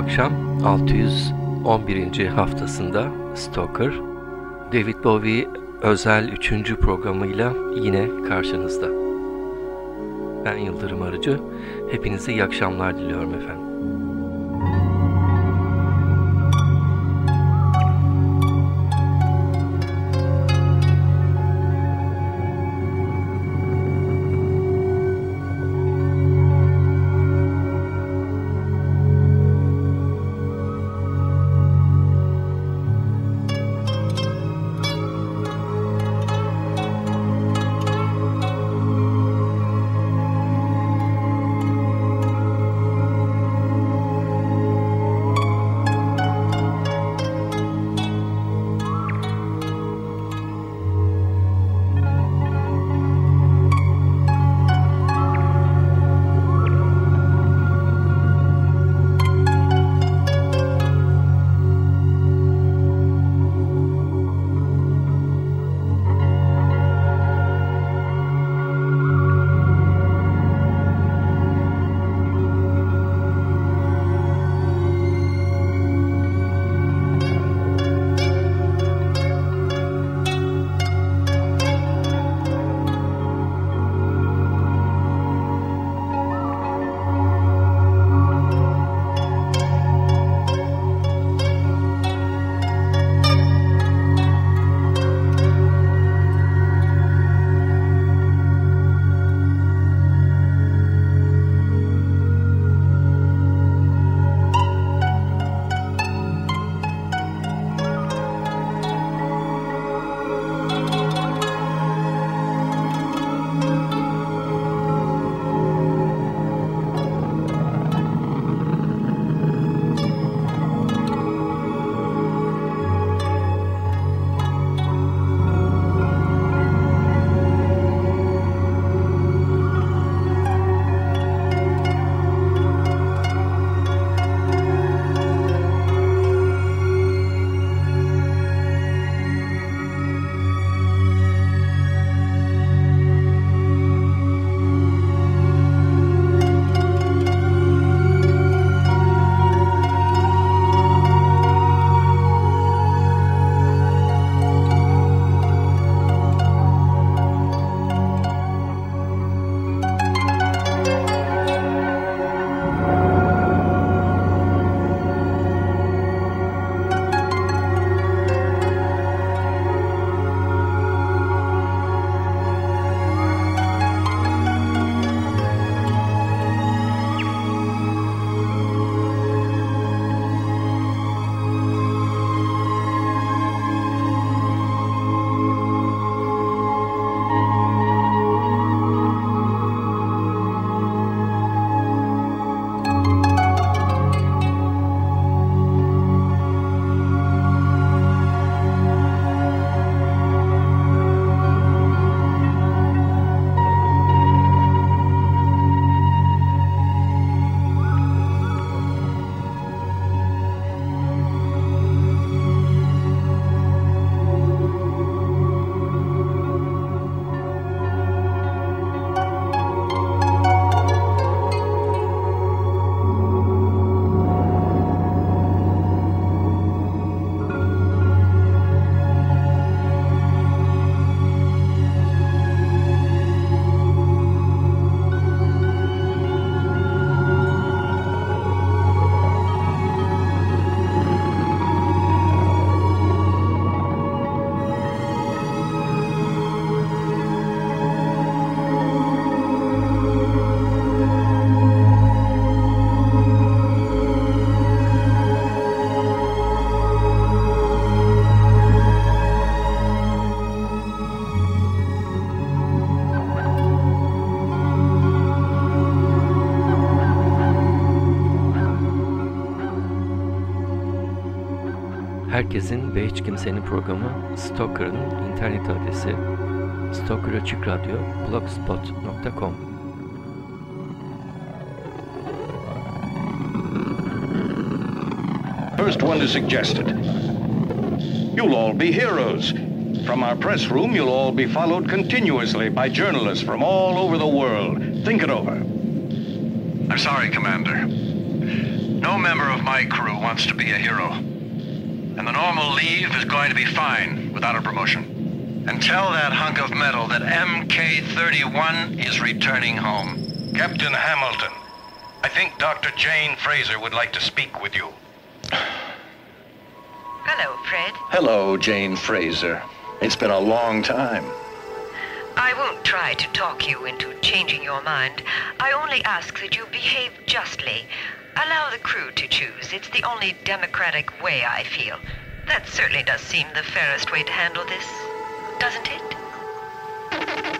Akşam 611. haftasında Stoker, David Bowie özel 3. programıyla yine karşınızda. Ben Yıldırım Arıcı, hepinize iyi akşamlar diliyorum efendim. Ve hiç kimsenin programı Stalker'ın internet adresi Stoker Açık Radyo blogspot.com First one is suggested. You'll all be heroes. From our press room, you'll all be followed continuously by journalists from all over the world. Think it over. I'm sorry, Commander. No member of my crew wants to be a hero. And the normal leave is going to be fine without a promotion. And tell that hunk of metal that MK-31 is returning home. Captain Hamilton, I think Dr. Jane Fraser would like to speak with you. Hello, Fred. Hello, Jane Fraser. It's been a long time. I won't try to talk you into changing your mind. I only ask that you behave justly. Allow the crew to choose. It's the only democratic way, I feel. That certainly does seem the fairest way to handle this, doesn't it?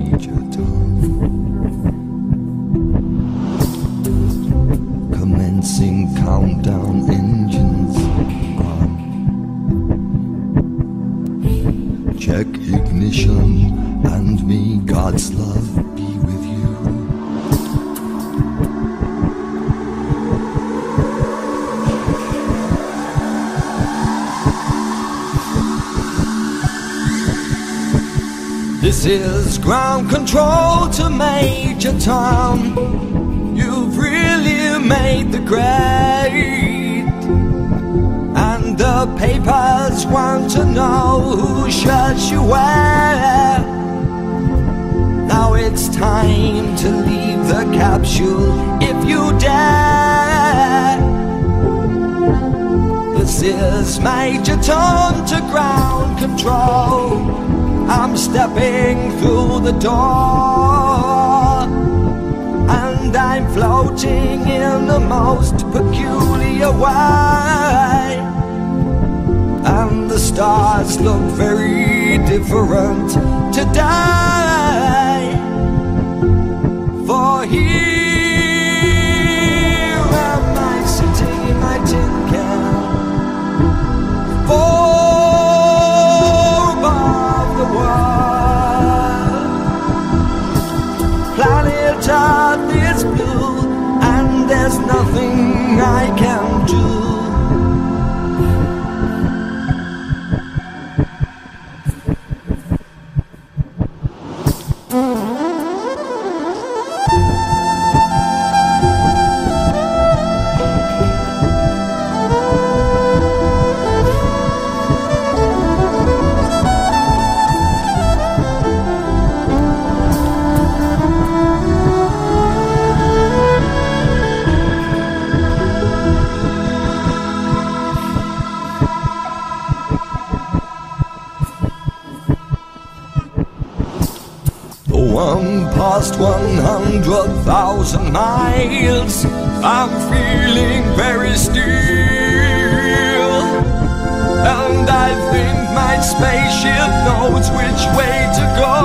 This is ground control to Major Tom. You've really made the grade. And the papers want to know who shirts you wear. Now it's time to leave the capsule if you dare. This is Major Tom to ground control. I'm stepping through the door. And I'm floating in the most peculiar way. And the stars look very different today. For here am I sitting in my tin I can past one hundred thousand miles, I'm feeling very still. And I think my spaceship knows which way to go.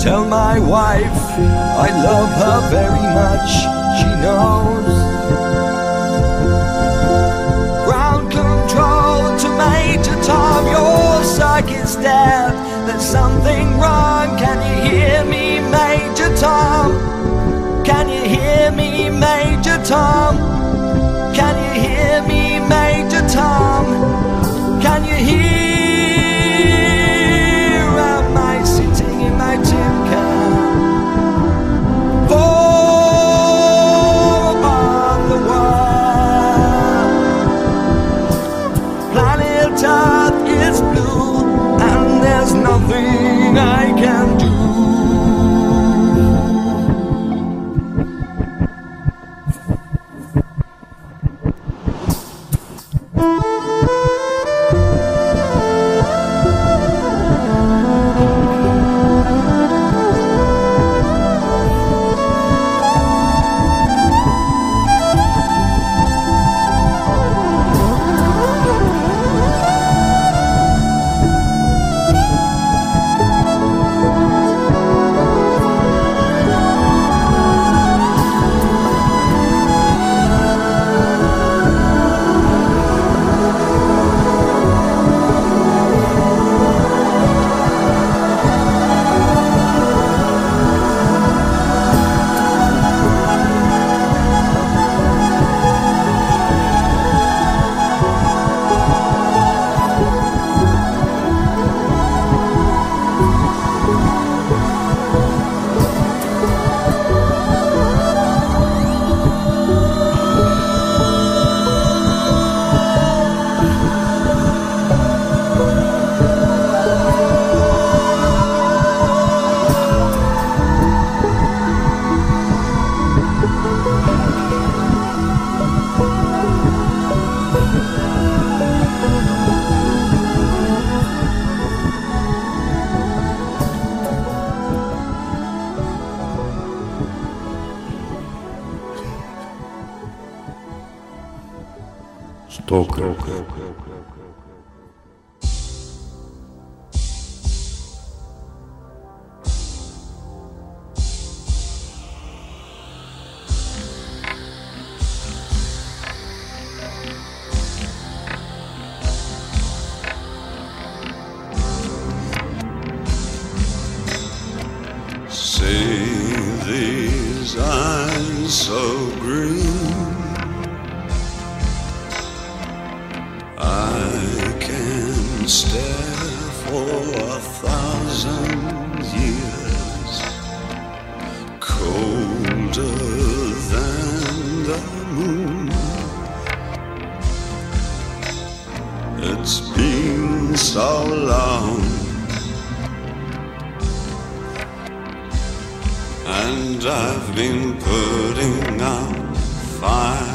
Tell my wife I love her very much, she knows. Tom, your circuit's dead. There's something wrong. Can you hear me, Major Tom? Can you hear me, Major Tom? Can you hear me, Major Tom? been so long And I've been putting out fire.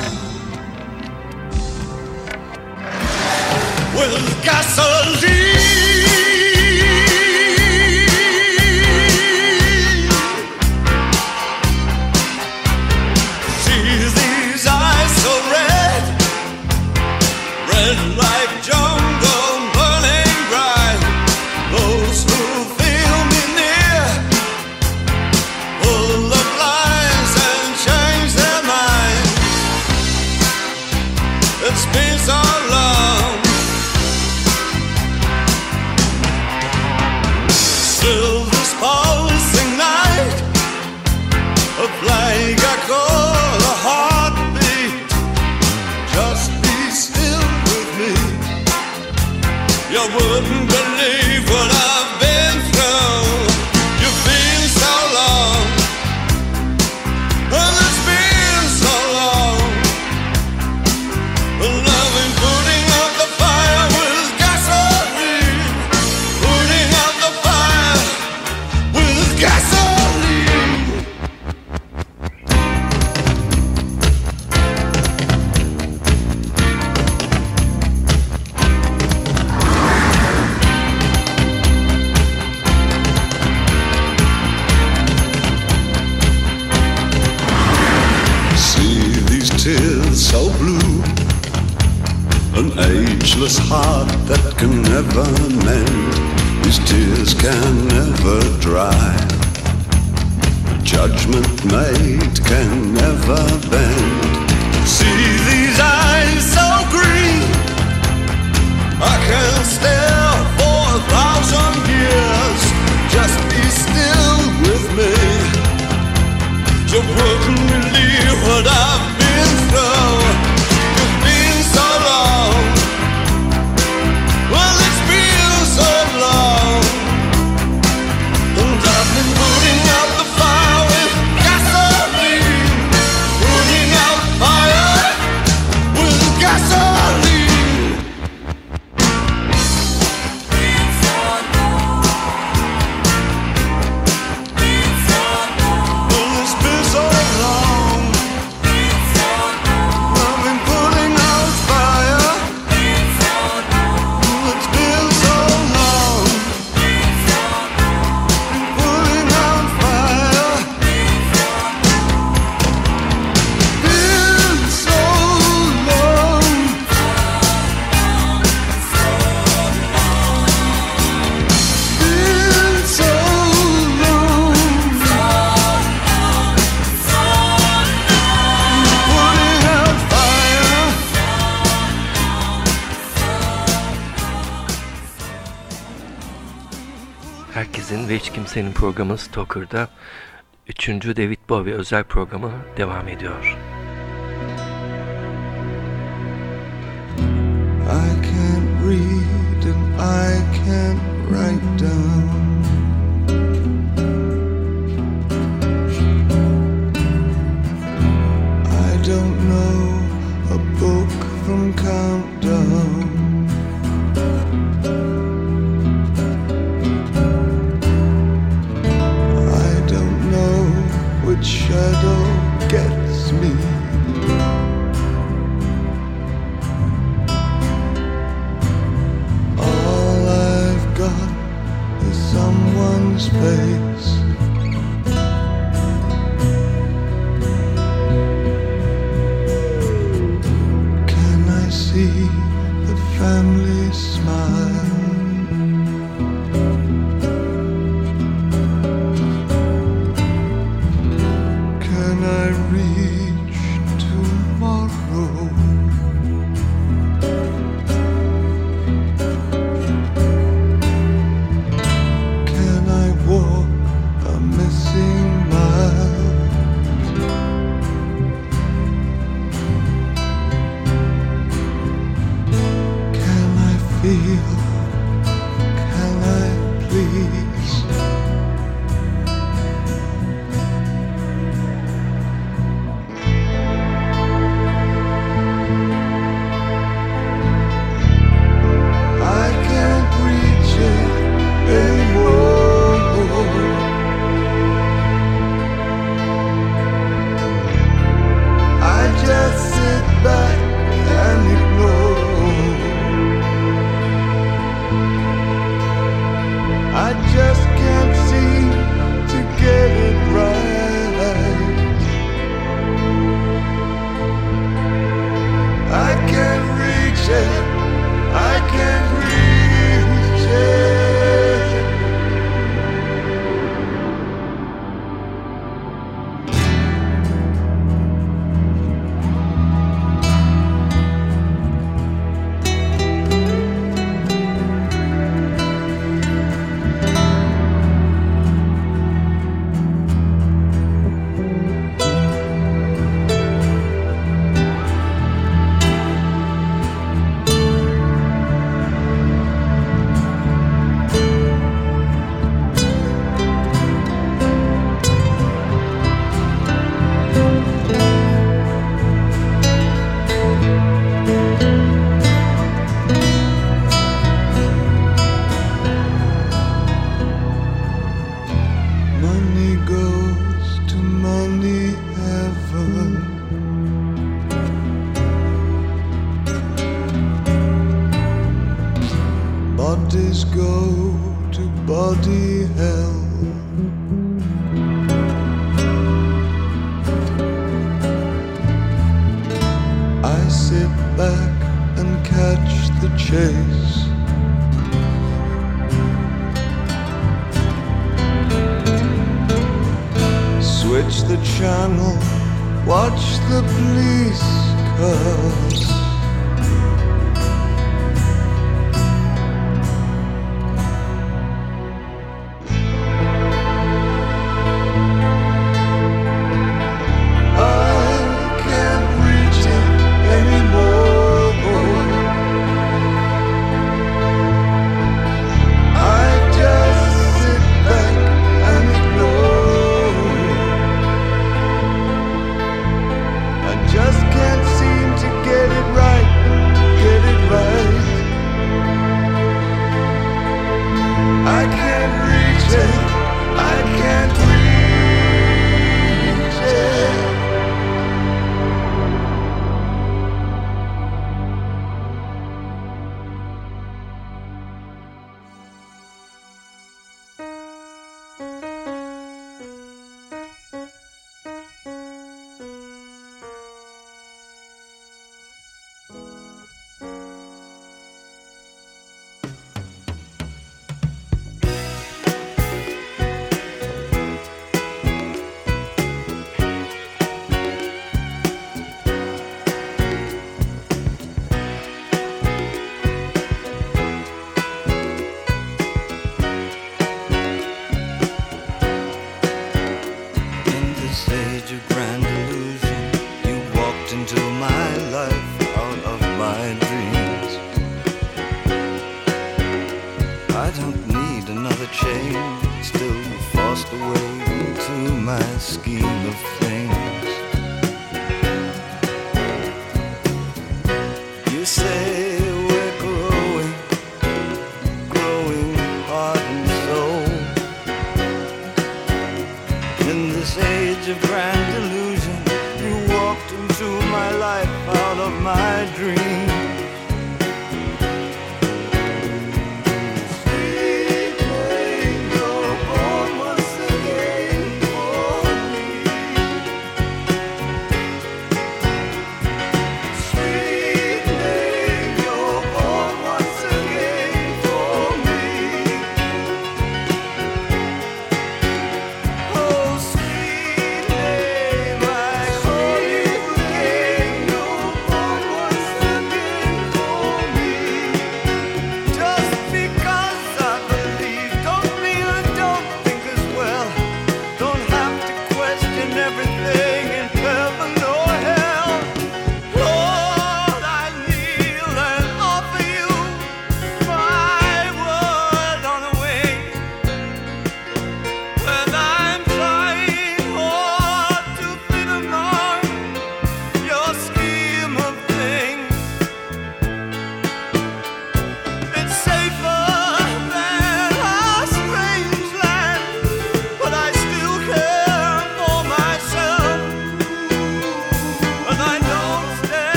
With gasoline. can never dry. Judgment made can never bend. See these eyes so green. I can stare for a thousand years. Just be still with me. You wouldn't believe what I. senin programın Stalker'da 3. David Bowie özel programı devam ediyor. I can't read and I can't write down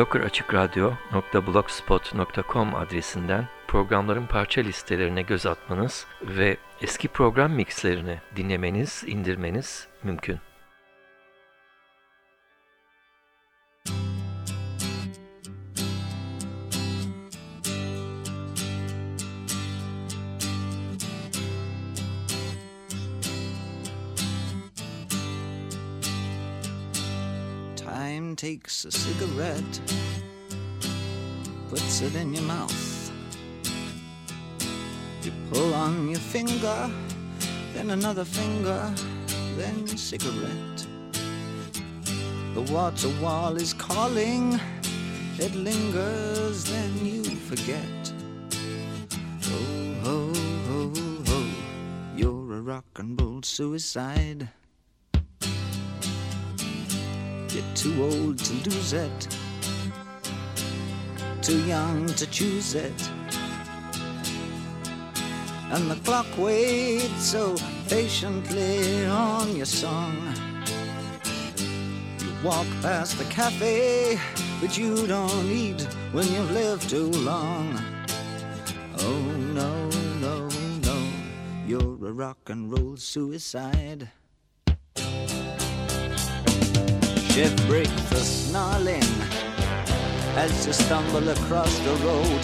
stokeraçıkradyo.blogspot.com adresinden programların parça listelerine göz atmanız ve eski program mixlerini dinlemeniz, indirmeniz mümkün. Takes a cigarette, puts it in your mouth. You pull on your finger, then another finger, then cigarette. The water wall is calling, it lingers, then you forget. Oh, ho, ho, ho, you're a rock and roll suicide. You're too old to lose it, too young to choose it. And the clock waits so patiently on your song. You walk past the cafe, but you don't eat when you've lived too long. Oh no, no, no, you're a rock and roll suicide. Shift breaks the snarling as you stumble across the road.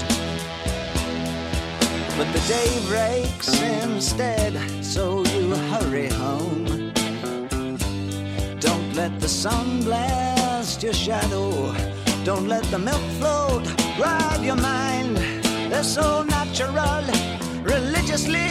But the day breaks instead, so you hurry home. Don't let the sun blast your shadow. Don't let the milk float rob your mind. They're so natural, religiously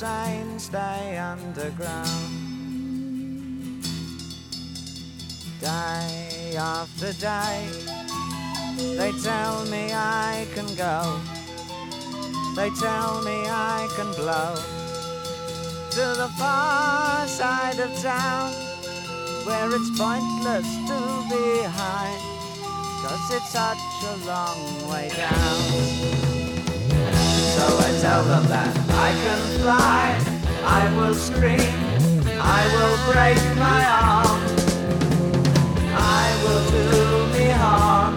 sane stay underground. Day after day, they tell me I can go. They tell me I can blow to the far side of town where it's pointless to be high cause it's such a long way down. So I tell them that I can fly, I will scream, I will break my arm, I will do me harm.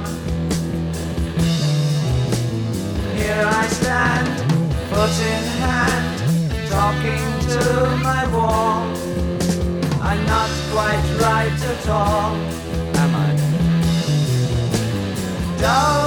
Here I stand, foot in hand, talking to my wall. I'm not quite right at all, am I? Don't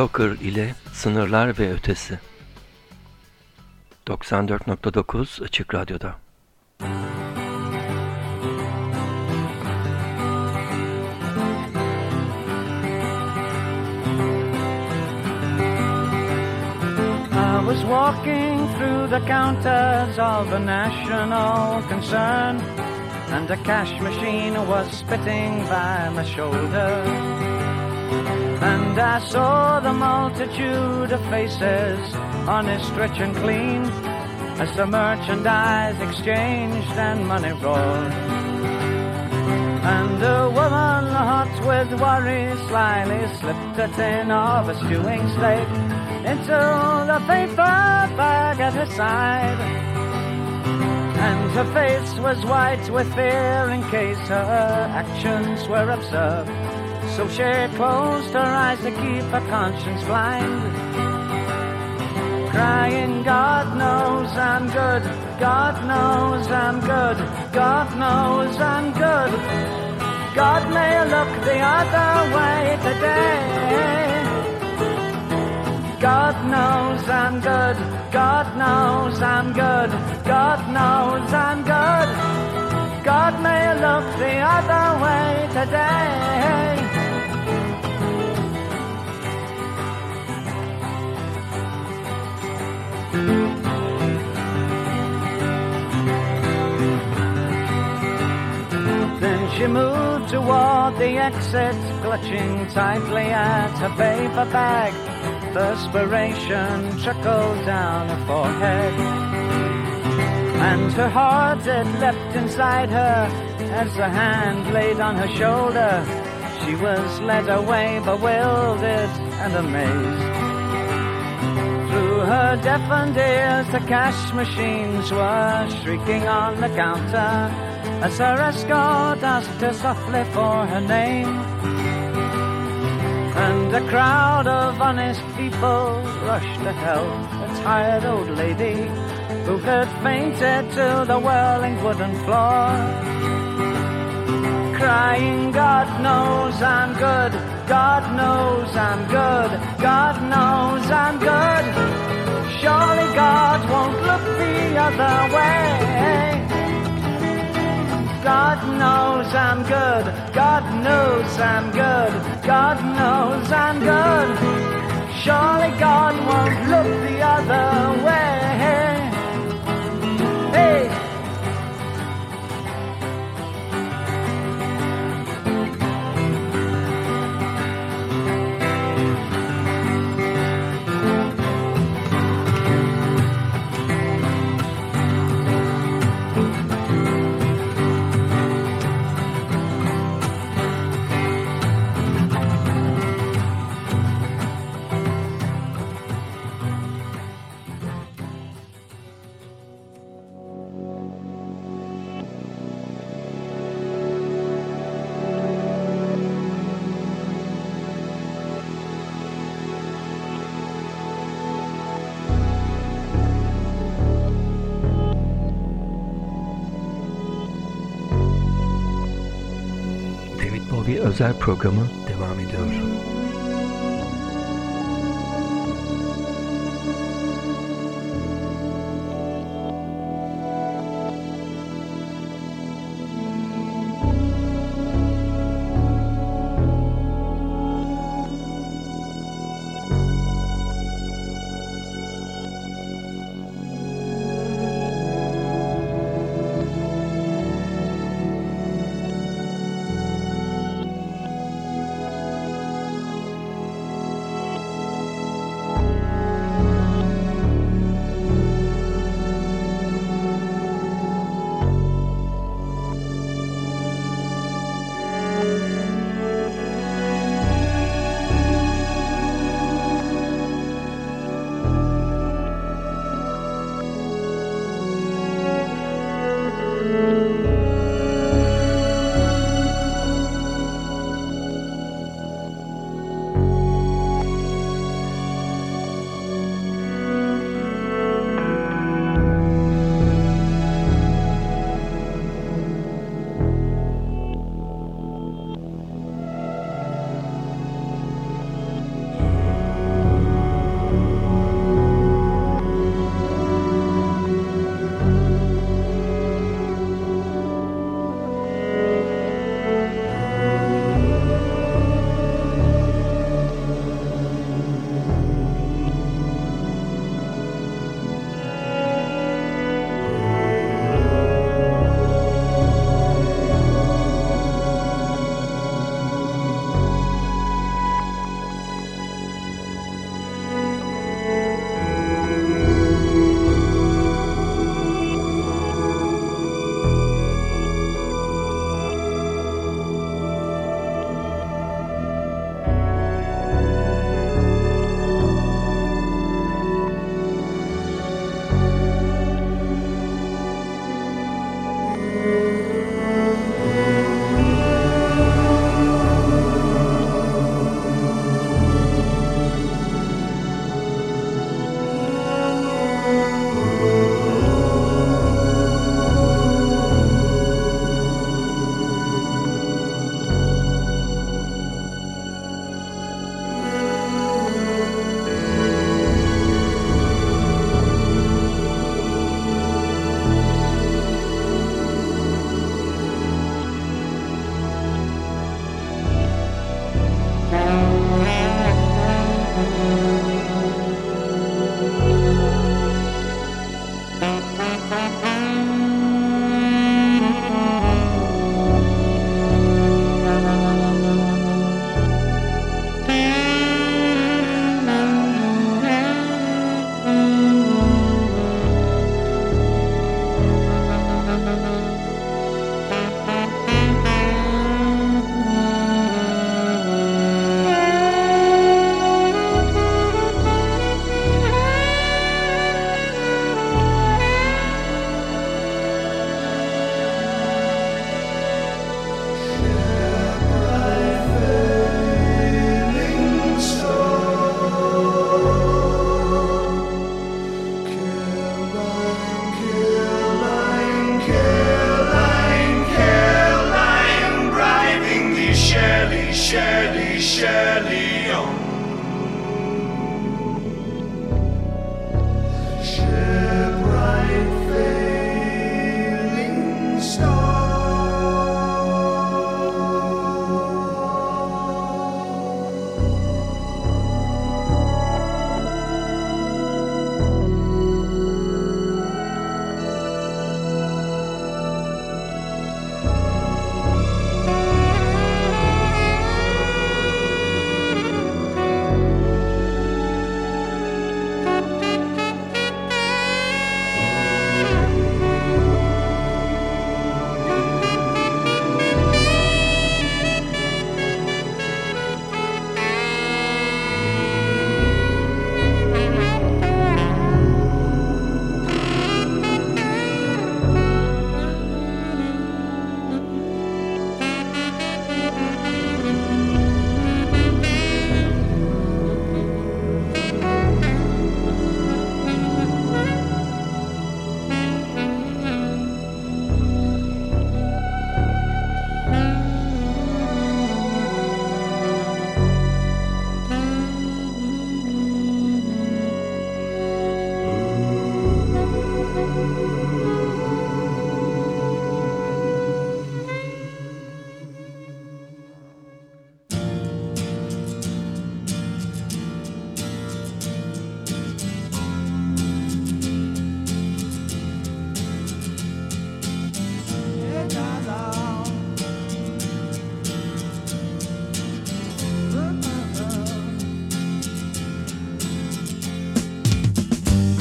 Stoker ile Sınırlar ve Ötesi. 94.9 Açık Radyo'da. I was walking through the counters of a national concern And a cash machine was spitting by my shoulder And I saw the multitude of faces, honest, rich and clean, as the merchandise exchanged and money rolled. And a woman hot with worry slyly slipped a tin of a stewing steak into the paper bag at her side. And her face was white with fear in case her actions were observed. So she closed her eyes to keep her conscience blind. Crying, God knows I'm good, God knows I'm good, God knows I'm good. God may look the other way today. God knows I'm good, God knows I'm good, God knows I'm good. God may look the other way today. She moved toward the exit, clutching tightly at her paper bag. Perspiration trickled down her forehead. And her heart had leapt inside her as a hand laid on her shoulder. She was led away, bewildered and amazed. Through her deafened ears, the cash machines were shrieking on the counter as her escort asked her softly for her name. And a crowd of honest people rushed to help a tired old lady who had fainted to the whirling wooden floor. Crying, God knows I'm good, God knows I'm good, God knows I'm good. Surely God won't look the other way. God knows I'm good. God knows I'm good. God knows I'm good. Surely God won't look the other way. Hey. Özel programı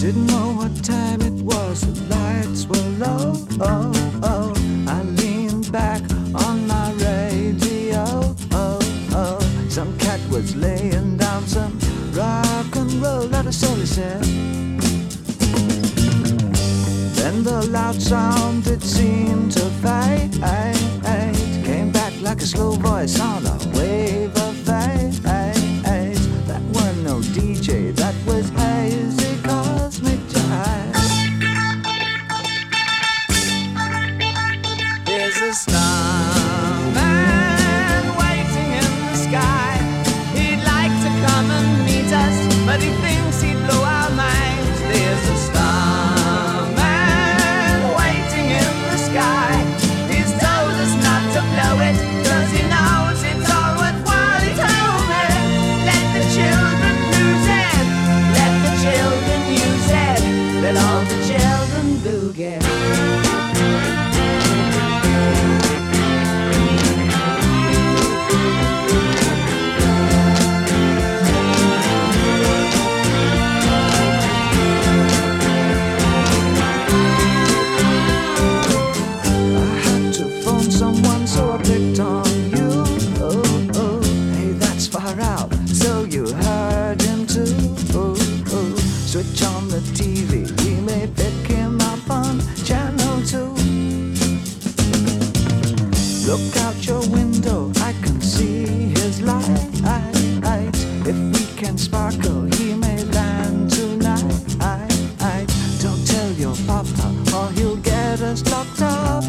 Didn't know what time it was, the lights were low. Oh, oh. I leaned back on my radio. Oh, oh. Some cat was laying down some rock and roll that I saw, he. Then the loud sound it seemed. Disneyland tonight. Don't tell your papa, or he'll get us locked up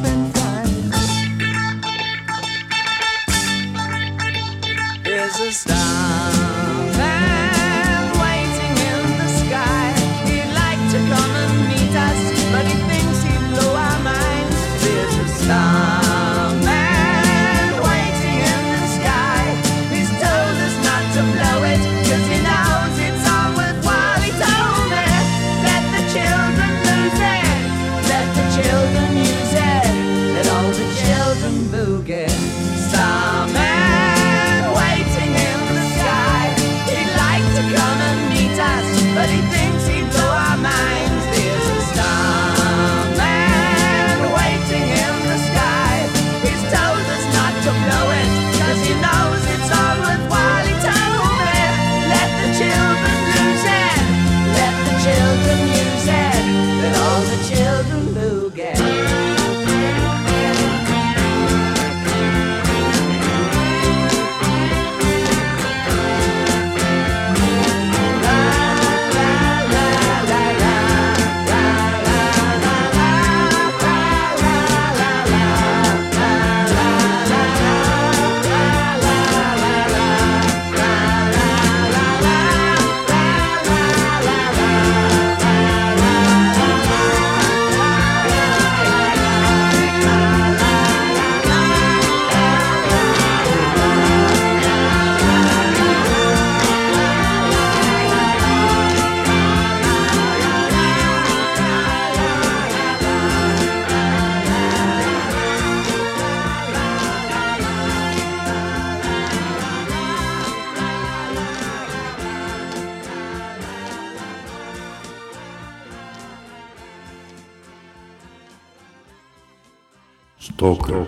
Talker.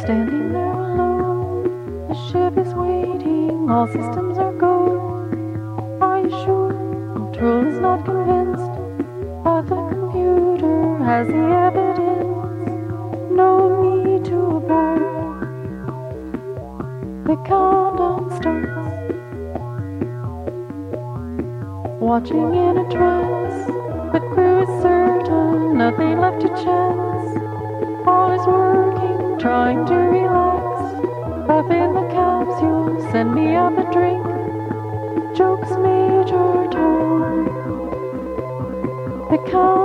Standing there alone, the ship is waiting, all systems. The evidence, no need to burn. The countdown starts. Watching in a trance, but we're certain, nothing left to chance. All is working, trying to relax. Up in the capsule, send me up a drink. Jokes Major Tom. The count.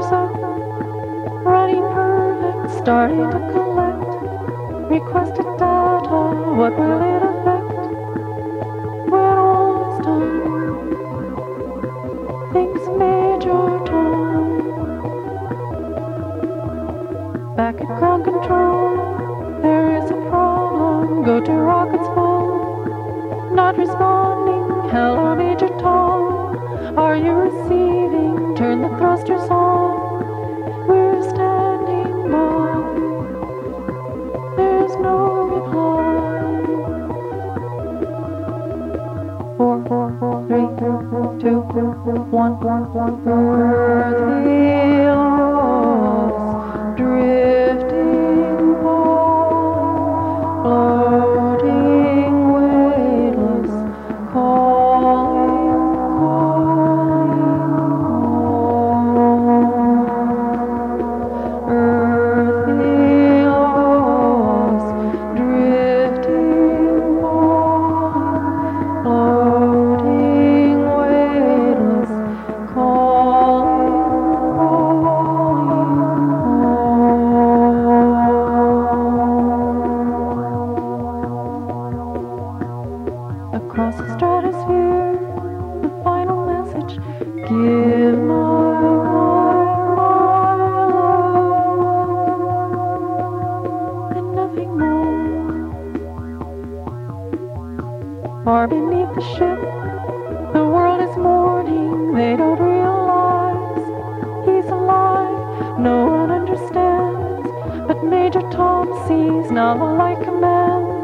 starting to collect. Requested data, what will it affect? All is done, thinks Major Tom. Back at ground control, there is a problem. Go to rockets full. Not responding. Hello, Major Tom. Are you receiving? Turn the thrusters on. Understands, but Major Tom sees now like a commands.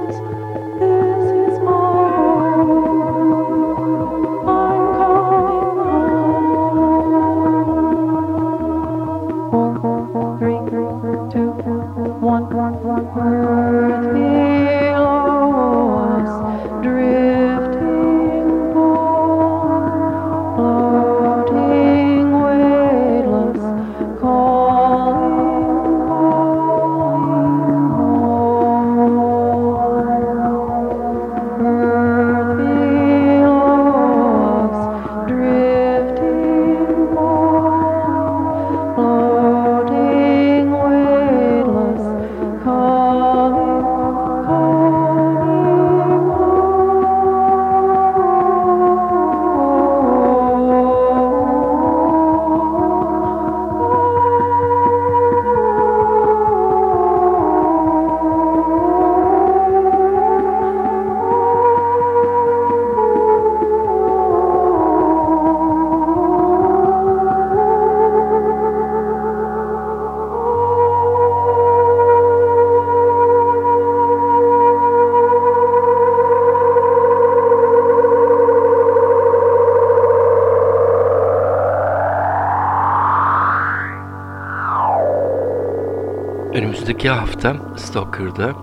Hafta Stalker'da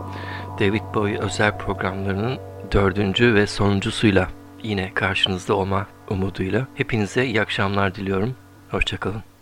David Bowie özel programlarının dördüncü ve sonuncusuyla yine karşınızda olma umuduyla hepinize iyi akşamlar diliyorum. Hoşçakalın.